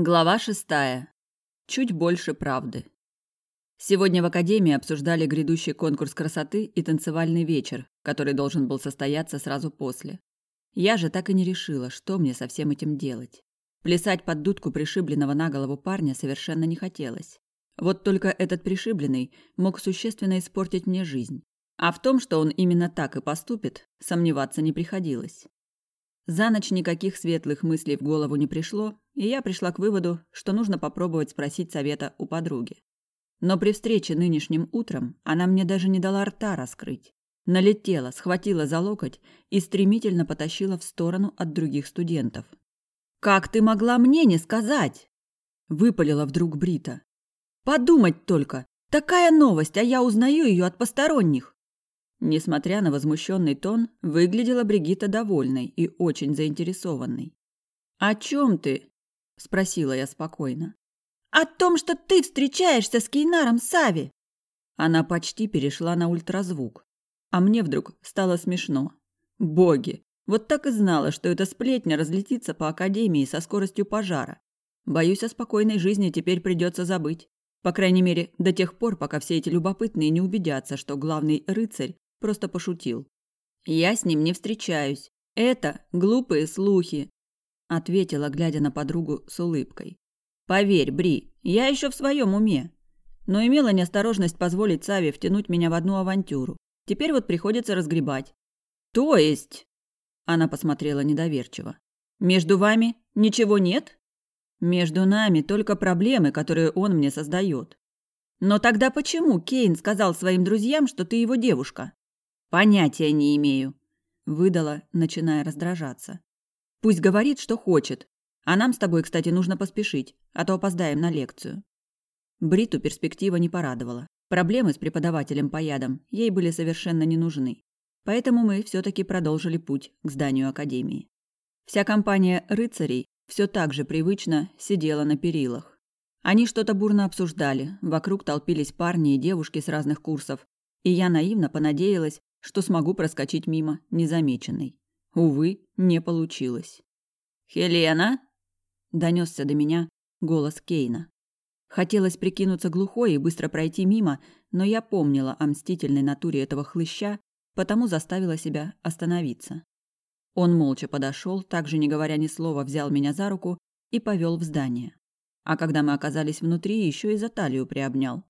Глава шестая. Чуть больше правды. Сегодня в Академии обсуждали грядущий конкурс красоты и танцевальный вечер, который должен был состояться сразу после. Я же так и не решила, что мне со всем этим делать. Плясать под дудку пришибленного на голову парня совершенно не хотелось. Вот только этот пришибленный мог существенно испортить мне жизнь. А в том, что он именно так и поступит, сомневаться не приходилось. За ночь никаких светлых мыслей в голову не пришло, и я пришла к выводу, что нужно попробовать спросить совета у подруги. Но при встрече нынешним утром она мне даже не дала рта раскрыть. Налетела, схватила за локоть и стремительно потащила в сторону от других студентов. «Как ты могла мне не сказать?» – выпалила вдруг Брита. «Подумать только! Такая новость, а я узнаю ее от посторонних!» Несмотря на возмущенный тон, выглядела Бригитта довольной и очень заинтересованной. «О чем ты?» – спросила я спокойно. «О том, что ты встречаешься с Кейнаром Сави!» Она почти перешла на ультразвук. А мне вдруг стало смешно. Боги! Вот так и знала, что эта сплетня разлетится по Академии со скоростью пожара. Боюсь, о спокойной жизни теперь придется забыть. По крайней мере, до тех пор, пока все эти любопытные не убедятся, что главный рыцарь Просто пошутил. Я с ним не встречаюсь. Это глупые слухи, ответила, глядя на подругу с улыбкой. Поверь, Бри, я еще в своем уме. Но имела неосторожность позволить Саве втянуть меня в одну авантюру. Теперь вот приходится разгребать. То есть? Она посмотрела недоверчиво. Между вами ничего нет? Между нами только проблемы, которые он мне создает. Но тогда почему Кейн сказал своим друзьям, что ты его девушка? Понятия не имею, выдала, начиная раздражаться. Пусть говорит, что хочет. А нам с тобой, кстати, нужно поспешить, а то опоздаем на лекцию. Бриту перспектива не порадовала. Проблемы с преподавателем по ядам ей были совершенно не нужны. Поэтому мы все таки продолжили путь к зданию академии. Вся компания рыцарей все так же привычно сидела на перилах. Они что-то бурно обсуждали, вокруг толпились парни и девушки с разных курсов, и я наивно понадеялась, что смогу проскочить мимо незамеченной. Увы, не получилось. «Хелена?» – донесся до меня голос Кейна. Хотелось прикинуться глухой и быстро пройти мимо, но я помнила о мстительной натуре этого хлыща, потому заставила себя остановиться. Он молча подошел, также не говоря ни слова, взял меня за руку и повел в здание. А когда мы оказались внутри, еще и за талию приобнял.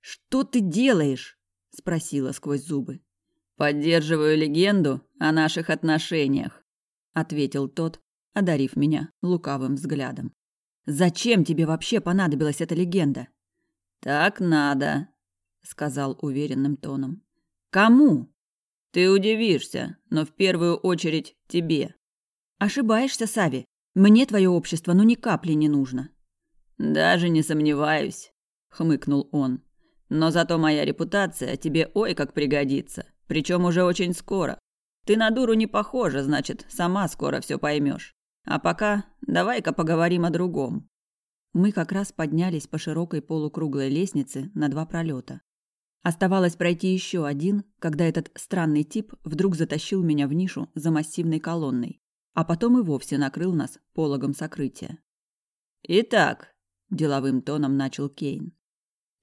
«Что ты делаешь?» – спросила сквозь зубы. Поддерживаю легенду о наших отношениях, ответил тот, одарив меня лукавым взглядом. Зачем тебе вообще понадобилась эта легенда? Так надо, сказал уверенным тоном. Кому? Ты удивишься, но в первую очередь тебе. Ошибаешься, Сави. Мне твое общество ну ни капли не нужно. Даже не сомневаюсь, хмыкнул он. Но зато моя репутация тебе ой как пригодится. Причем уже очень скоро. Ты на дуру не похожа, значит, сама скоро все поймешь. А пока давай-ка поговорим о другом. Мы как раз поднялись по широкой полукруглой лестнице на два пролета. Оставалось пройти еще один, когда этот странный тип вдруг затащил меня в нишу за массивной колонной, а потом и вовсе накрыл нас пологом сокрытия. «Итак», – деловым тоном начал Кейн,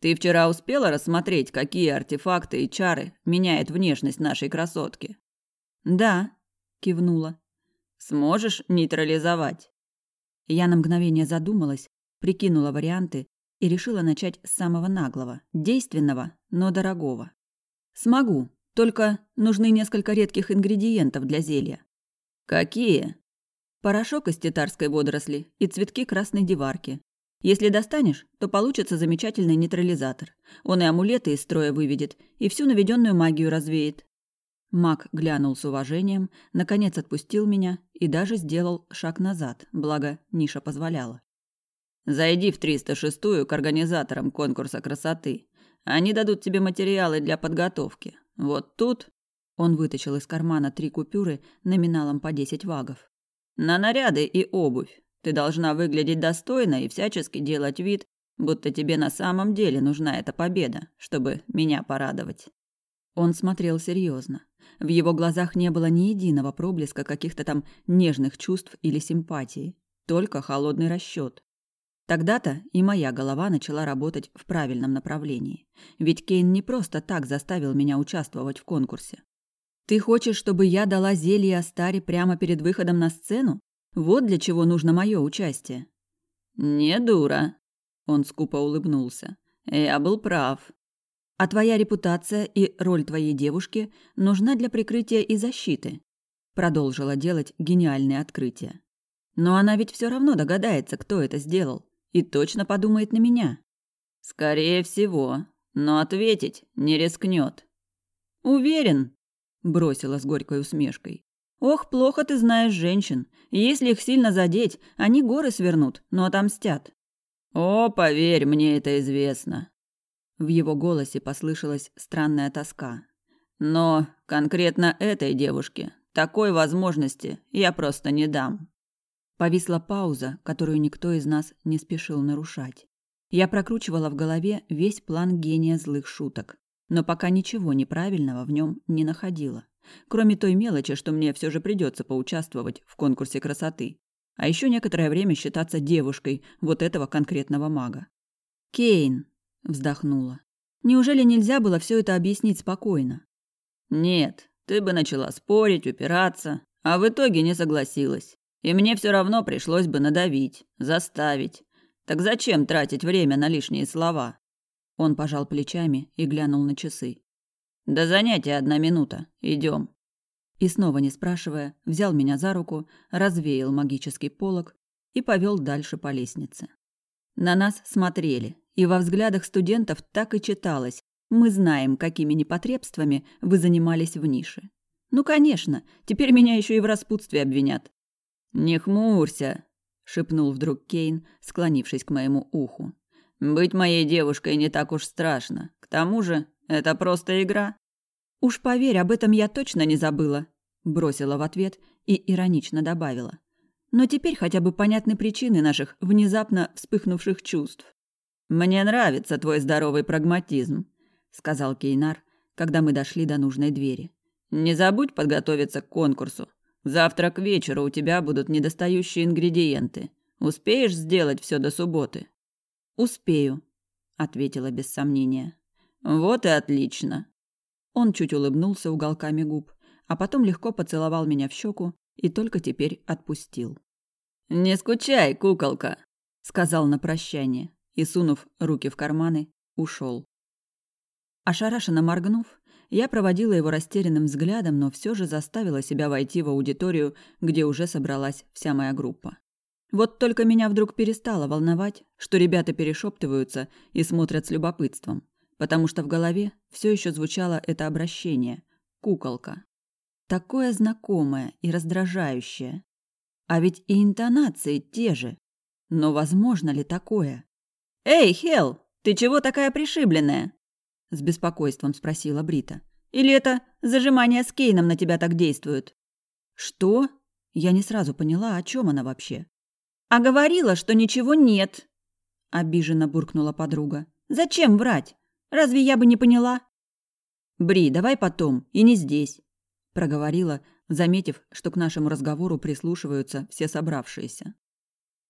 ты вчера успела рассмотреть, какие артефакты и чары меняют внешность нашей красотки? Да, кивнула. Сможешь нейтрализовать? Я на мгновение задумалась, прикинула варианты и решила начать с самого наглого, действенного, но дорогого. Смогу, только нужны несколько редких ингредиентов для зелья. Какие? Порошок из титарской водоросли и цветки красной деварки, если достанешь, то получится замечательный нейтрализатор. Он и амулеты из строя выведет, и всю наведенную магию развеет. Маг глянул с уважением, наконец отпустил меня и даже сделал шаг назад, благо ниша позволяла. «Зайди в 306-ю к организаторам конкурса красоты. Они дадут тебе материалы для подготовки. Вот тут...» Он вытащил из кармана три купюры номиналом по 10 вагов. «На наряды и обувь. Ты должна выглядеть достойно и всячески делать вид, будто тебе на самом деле нужна эта победа, чтобы меня порадовать. Он смотрел серьезно. В его глазах не было ни единого проблеска каких-то там нежных чувств или симпатии, только холодный расчет. Тогда-то и моя голова начала работать в правильном направлении. Ведь Кейн не просто так заставил меня участвовать в конкурсе. Ты хочешь, чтобы я дала зелье Астаре прямо перед выходом на сцену? Вот для чего нужно мое участие. Не дура. Он скупо улыбнулся. Я был прав. А твоя репутация и роль твоей девушки нужна для прикрытия и защиты. Продолжила делать гениальные открытия. Но она ведь все равно догадается, кто это сделал, и точно подумает на меня. Скорее всего, но ответить не рискнет. Уверен, бросила с горькой усмешкой. Ох, плохо ты знаешь женщин. Если их сильно задеть, они горы свернут, но отомстят. О, поверь, мне это известно. В его голосе послышалась странная тоска. Но конкретно этой девушке такой возможности я просто не дам. Повисла пауза, которую никто из нас не спешил нарушать. Я прокручивала в голове весь план гения злых шуток, но пока ничего неправильного в нем не находила. Кроме той мелочи, что мне все же придется поучаствовать в конкурсе красоты. А еще некоторое время считаться девушкой вот этого конкретного мага. «Кейн», — вздохнула. «Неужели нельзя было все это объяснить спокойно?» «Нет, ты бы начала спорить, упираться, а в итоге не согласилась. И мне все равно пришлось бы надавить, заставить. Так зачем тратить время на лишние слова? Он пожал плечами и глянул на часы. До занятия одна минута. Идем. И снова не спрашивая, взял меня за руку, развеял магический полог и повел дальше по лестнице. На нас смотрели, и во взглядах студентов так и читалось: мы знаем, какими непотребствами вы занимались в нише. Ну, конечно, теперь меня еще и в распутстве обвинят. «Не хмурься», — шепнул вдруг Кейн, склонившись к моему уху. «Быть моей девушкой не так уж страшно. К тому же это просто игра». «Уж поверь, об этом я точно не забыла», — бросила в ответ и иронично добавила. «Но теперь хотя бы понятны причины наших внезапно вспыхнувших чувств». «Мне нравится твой здоровый прагматизм», — сказал Кейнар, когда мы дошли до нужной двери. «Не забудь подготовиться к конкурсу. Завтра к вечеру у тебя будут недостающие ингредиенты. Успеешь сделать все до субботы? Успею, ответила без сомнения. Вот и отлично. Он чуть улыбнулся уголками губ, а потом легко поцеловал меня в щеку и только теперь отпустил. Не скучай, куколка, сказал на прощание и сунув руки в карманы, ушел. Ошарашенно моргнув, я проводила его растерянным взглядом, но все же заставила себя войти в аудиторию, где уже собралась вся моя группа. Вот только меня вдруг перестало волновать, что ребята перешептываются и смотрят с любопытством, потому что в голове все еще звучало это обращение «куколка». Такое знакомое и раздражающее. А ведь и интонации те же. Но возможно ли такое? «Эй, Хел, ты чего такая пришибленная?» с беспокойством спросила Брита. Или это зажимание с Кейном на тебя так действует? Что? Я не сразу поняла, о чем она вообще. А говорила, что ничего нет, обиженно буркнула подруга. Зачем врать? Разве я бы не поняла? Бри, давай потом, и не здесь, проговорила, заметив, что к нашему разговору прислушиваются все собравшиеся.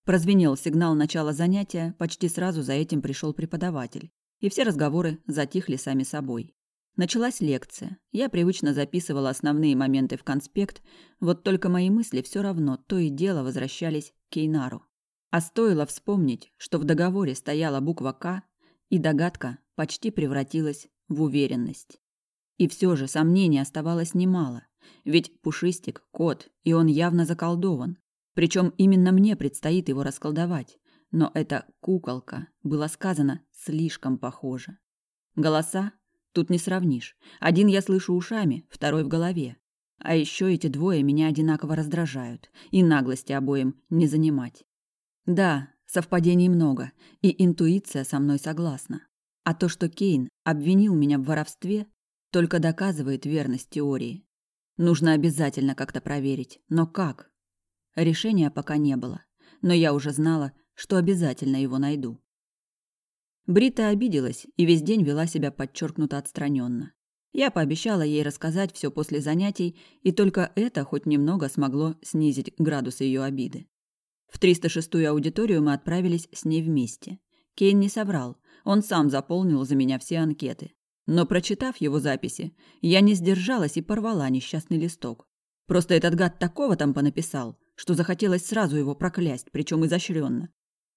Прозвенел сигнал начала занятия, почти сразу за этим пришел преподаватель и все разговоры затихли сами собой. Началась лекция. Я привычно записывала основные моменты в конспект, вот только мои мысли все равно то и дело возвращались к Кейнару. А стоило вспомнить, что в договоре стояла буква «К», и догадка почти превратилась в уверенность. И все же сомнений оставалось немало, ведь Пушистик – кот, и он явно заколдован. Причем именно мне предстоит его расколдовать. Но эта куколка было сказано слишком похоже. Голоса тут не сравнишь. Один я слышу ушами, второй в голове. А еще эти двое меня одинаково раздражают, и наглости обоим не занимать. Да, совпадений много, и интуиция со мной согласна. А то, что Кейн обвинил меня в воровстве, только доказывает верность теории. Нужно обязательно как-то проверить, но как? Решения пока не было, но я уже знала, что обязательно его найду. Брита обиделась и весь день вела себя подчеркнуто отстраненно. Я пообещала ей рассказать все после занятий, и только это хоть немного смогло снизить градус ее обиды. В 306-ю аудиторию мы отправились с ней вместе. Кейн не соврал, он сам заполнил за меня все анкеты. Но прочитав его записи, я не сдержалась и порвала несчастный листок. Просто этот гад такого там понаписал, что захотелось сразу его проклясть, причем изощренно.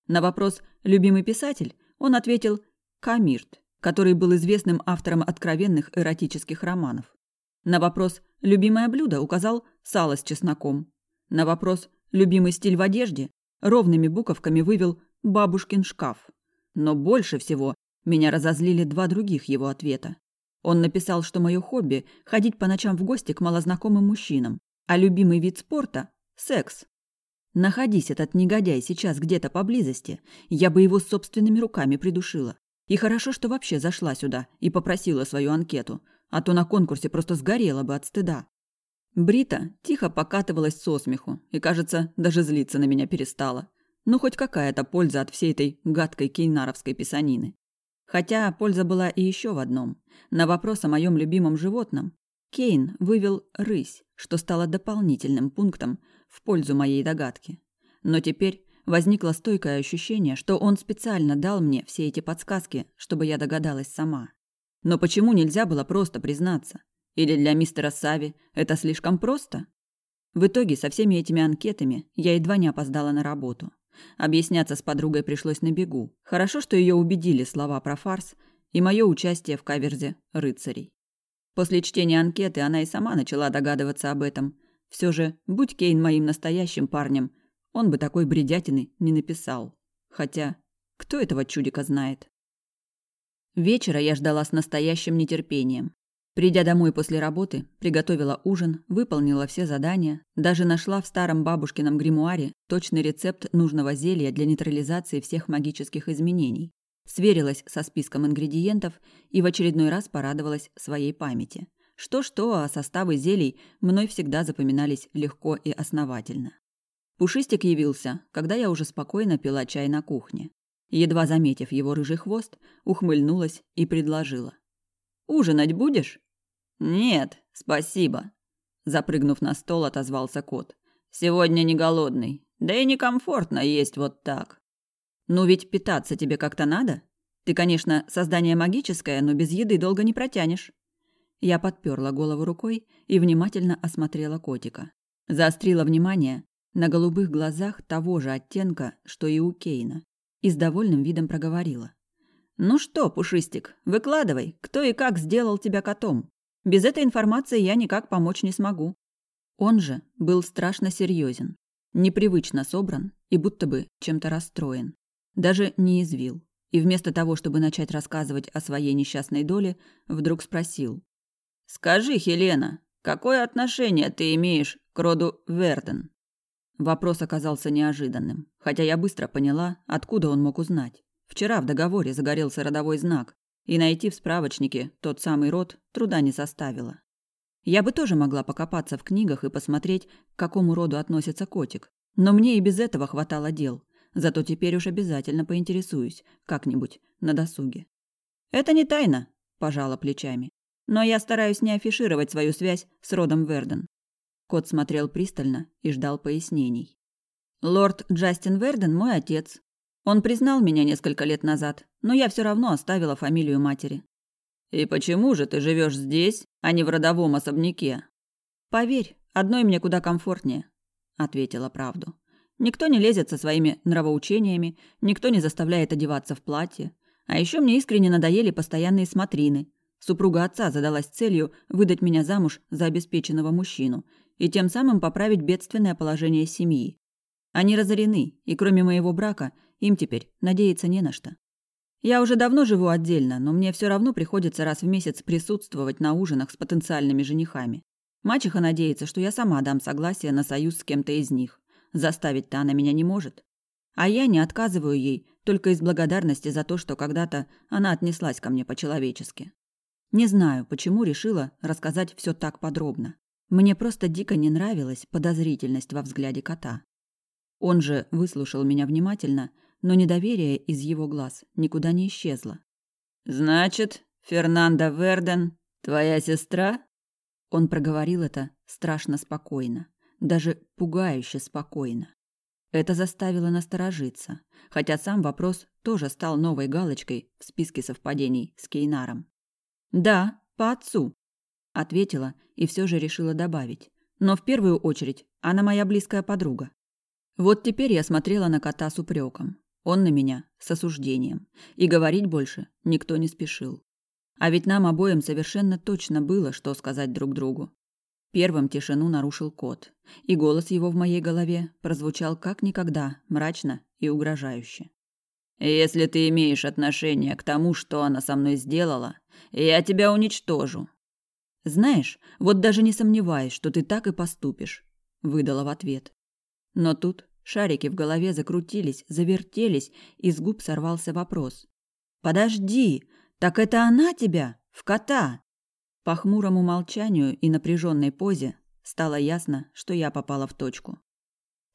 На вопрос «любимый писатель» он ответил «Камирт», который был известным автором откровенных эротических романов. На вопрос «любимое блюдо» указал «сало с чесноком». На вопрос «любимый стиль в одежде» ровными буковками вывел «бабушкин шкаф». Но больше всего меня разозлили два других его ответа. Он написал, что мое хобби – ходить по ночам в гости к малознакомым мужчинам, а любимый вид спорта – секс. Находись этот негодяй сейчас где-то поблизости, я бы его собственными руками придушила. И хорошо, что вообще зашла сюда и попросила свою анкету, а то на конкурсе просто сгорела бы от стыда. Брита тихо покатывалась со смеху и, кажется, даже злиться на меня перестала. Ну, хоть какая-то польза от всей этой гадкой кейнаровской писанины. Хотя польза была и еще в одном. На вопрос о моем любимом животном Кейн вывел рысь, что стало дополнительным пунктом в пользу моей догадки. Но теперь возникло стойкое ощущение, что он специально дал мне все эти подсказки, чтобы я догадалась сама. Но почему нельзя было просто признаться? Или для мистера Сави это слишком просто? В итоге со всеми этими анкетами я едва не опоздала на работу. Объясняться с подругой пришлось на бегу. Хорошо, что ее убедили слова про фарс и мое участие в каверзе «Рыцарей». После чтения анкеты она и сама начала догадываться об этом. Все же, будь Кейн моим настоящим парнем, он бы такой бредятины не написал. Хотя, кто этого чудика знает? Вечера я ждала с настоящим нетерпением. Придя домой после работы, приготовила ужин, выполнила все задания, даже нашла в старом бабушкином гримуаре точный рецепт нужного зелья для нейтрализации всех магических изменений сверилась со списком ингредиентов и в очередной раз порадовалась своей памяти. Что-что, а составы зелий мной всегда запоминались легко и основательно. Пушистик явился, когда я уже спокойно пила чай на кухне. Едва заметив его рыжий хвост, ухмыльнулась и предложила. «Ужинать будешь?» «Нет, спасибо», – запрыгнув на стол, отозвался кот. «Сегодня не голодный, да и некомфортно есть вот так». Ну ведь питаться тебе как-то надо. Ты, конечно, создание магическое, но без еды долго не протянешь. Я подперла голову рукой и внимательно осмотрела котика. Заострила внимание на голубых глазах того же оттенка, что и у Кейна, и с довольным видом проговорила. «Ну что, Пушистик, выкладывай, кто и как сделал тебя котом. Без этой информации я никак помочь не смогу». Он же был страшно серьезен, непривычно собран и будто бы чем-то расстроен. Даже не извил. И вместо того, чтобы начать рассказывать о своей несчастной доле, вдруг спросил. «Скажи, Хелена, какое отношение ты имеешь к роду Верден?» Вопрос оказался неожиданным, хотя я быстро поняла, откуда он мог узнать. Вчера в договоре загорелся родовой знак, и найти в справочнике тот самый род труда не составило. Я бы тоже могла покопаться в книгах и посмотреть, к какому роду относится котик, но мне и без этого хватало дел. Зато теперь уж обязательно поинтересуюсь как-нибудь на досуге. Это не тайна, пожала плечами. Но я стараюсь не афишировать свою связь с родом Верден. Кот смотрел пристально и ждал пояснений. Лорд Джастин Верден мой отец. Он признал меня несколько лет назад, но я все равно оставила фамилию матери. И почему же ты живешь здесь, а не в родовом особняке? Поверь, одной мне куда комфортнее, ответила правду. Никто не лезет со своими нравоучениями, никто не заставляет одеваться в платье. А еще мне искренне надоели постоянные смотрины. Супруга отца задалась целью выдать меня замуж за обеспеченного мужчину и тем самым поправить бедственное положение семьи. Они разорены, и кроме моего брака им теперь надеяться не на что. Я уже давно живу отдельно, но мне все равно приходится раз в месяц присутствовать на ужинах с потенциальными женихами. Мачеха надеется, что я сама дам согласие на союз с кем-то из них. Заставить-то она меня не может. А я не отказываю ей только из благодарности за то, что когда-то она отнеслась ко мне по-человечески. Не знаю, почему решила рассказать все так подробно. Мне просто дико не нравилась подозрительность во взгляде кота. Он же выслушал меня внимательно, но недоверие из его глаз никуда не исчезло. «Значит, Фернанда Верден твоя сестра?» Он проговорил это страшно спокойно даже пугающе спокойно. Это заставило насторожиться, хотя сам вопрос тоже стал новой галочкой в списке совпадений с Кейнаром. «Да, по отцу», — ответила и все же решила добавить. «Но в первую очередь она моя близкая подруга». Вот теперь я смотрела на кота с упреком. Он на меня с осуждением. И говорить больше никто не спешил. А ведь нам обоим совершенно точно было, что сказать друг другу. Первым тишину нарушил кот, и голос его в моей голове прозвучал как никогда, мрачно и угрожающе. «Если ты имеешь отношение к тому, что она со мной сделала, я тебя уничтожу». «Знаешь, вот даже не сомневаюсь, что ты так и поступишь», — выдала в ответ. Но тут шарики в голове закрутились, завертелись, и с губ сорвался вопрос. «Подожди, так это она тебя? В кота?» По хмурому молчанию и напряженной позе стало ясно, что я попала в точку.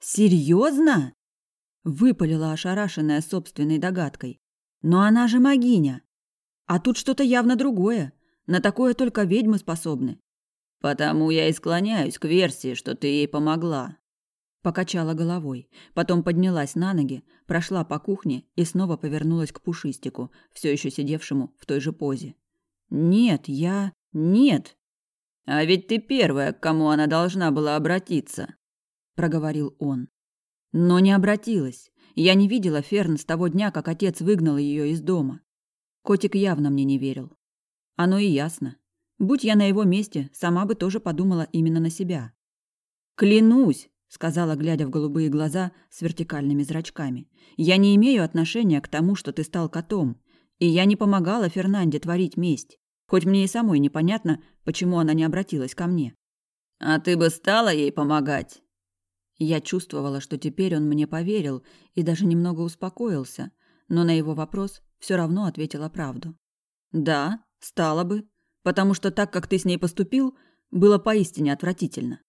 «Серьезно?» – выпалила ошарашенная собственной догадкой. «Но она же магиня! А тут что-то явно другое. На такое только ведьмы способны». «Потому я и склоняюсь к версии, что ты ей помогла», Покачала головой, потом поднялась на ноги, прошла по кухне и снова повернулась к Пушистику, все еще сидевшему в той же позе. «Нет, я...» Нет. А ведь ты первая, к кому она должна была обратиться, проговорил он. Но не обратилась. Я не видела Ферн с того дня, как отец выгнал ее из дома. Котик явно мне не верил. Оно и ясно. Будь я на его месте, сама бы тоже подумала именно на себя. Клянусь, сказала, глядя в голубые глаза с вертикальными зрачками. Я не имею отношения к тому, что ты стал котом, и я не помогала Фернанде творить месть. Хоть мне и самой непонятно, почему она не обратилась ко мне. «А ты бы стала ей помогать?» Я чувствовала, что теперь он мне поверил и даже немного успокоился, но на его вопрос все равно ответила правду. «Да, стала бы, потому что так, как ты с ней поступил, было поистине отвратительно».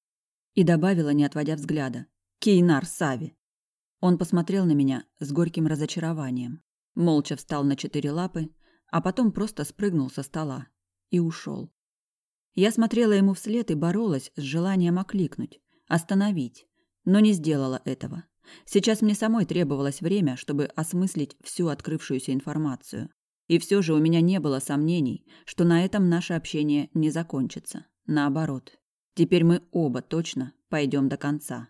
И добавила, не отводя взгляда. «Кейнар Сави». Он посмотрел на меня с горьким разочарованием. Молча встал на четыре лапы, а потом просто спрыгнул со стола и ушел. Я смотрела ему вслед и боролась с желанием окликнуть, остановить, но не сделала этого. Сейчас мне самой требовалось время, чтобы осмыслить всю открывшуюся информацию. И все же у меня не было сомнений, что на этом наше общение не закончится. Наоборот, теперь мы оба точно пойдем до конца.